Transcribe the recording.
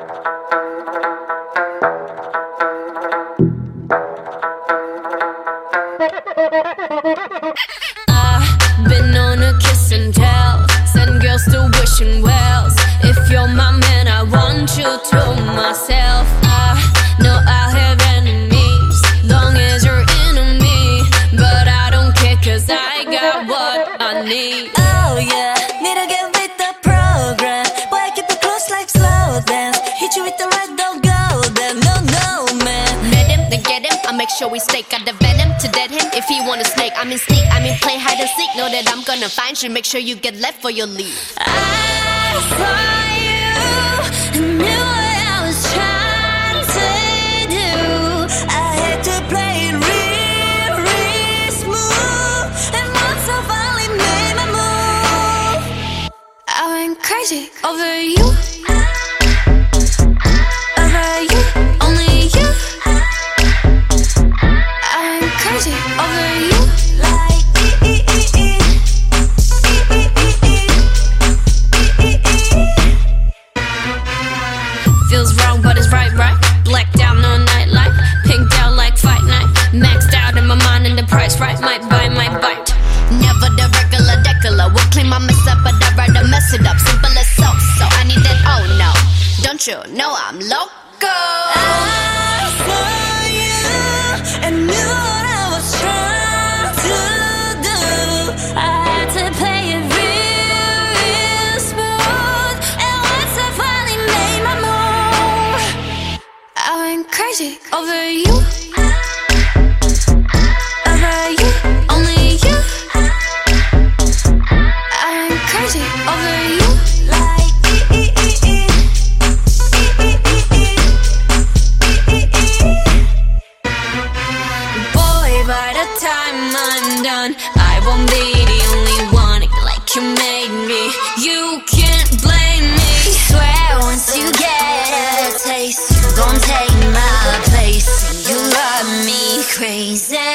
I've been on a kiss and tell. Send girls to wishing wells. If you're my man, I want you to myself. I know I'll have enemies, long as you're me. But I don't care, cause I got what I need. Oh yeah, Hit you with the red, don't go there. No, no, man. Met him, then get him. I make sure we stake out the venom to dead him. If he wanna snake, I mean sneak. I mean play hide and seek. Know that I'm gonna find you. Make sure you get left for your leave. I saw you, knew what I was trying to do. I had to play it real, real smooth. And once I finally made my move, I went crazy over you. Don't mess up, but I'd rather mess it up. Simple as soft. So I need that Oh no. Don't you know I'm loco? Crazy over you. over you, Only you. I went crazy over you. like. Boy, by the time I'm done, I won't be the only one like you made me. You crazy.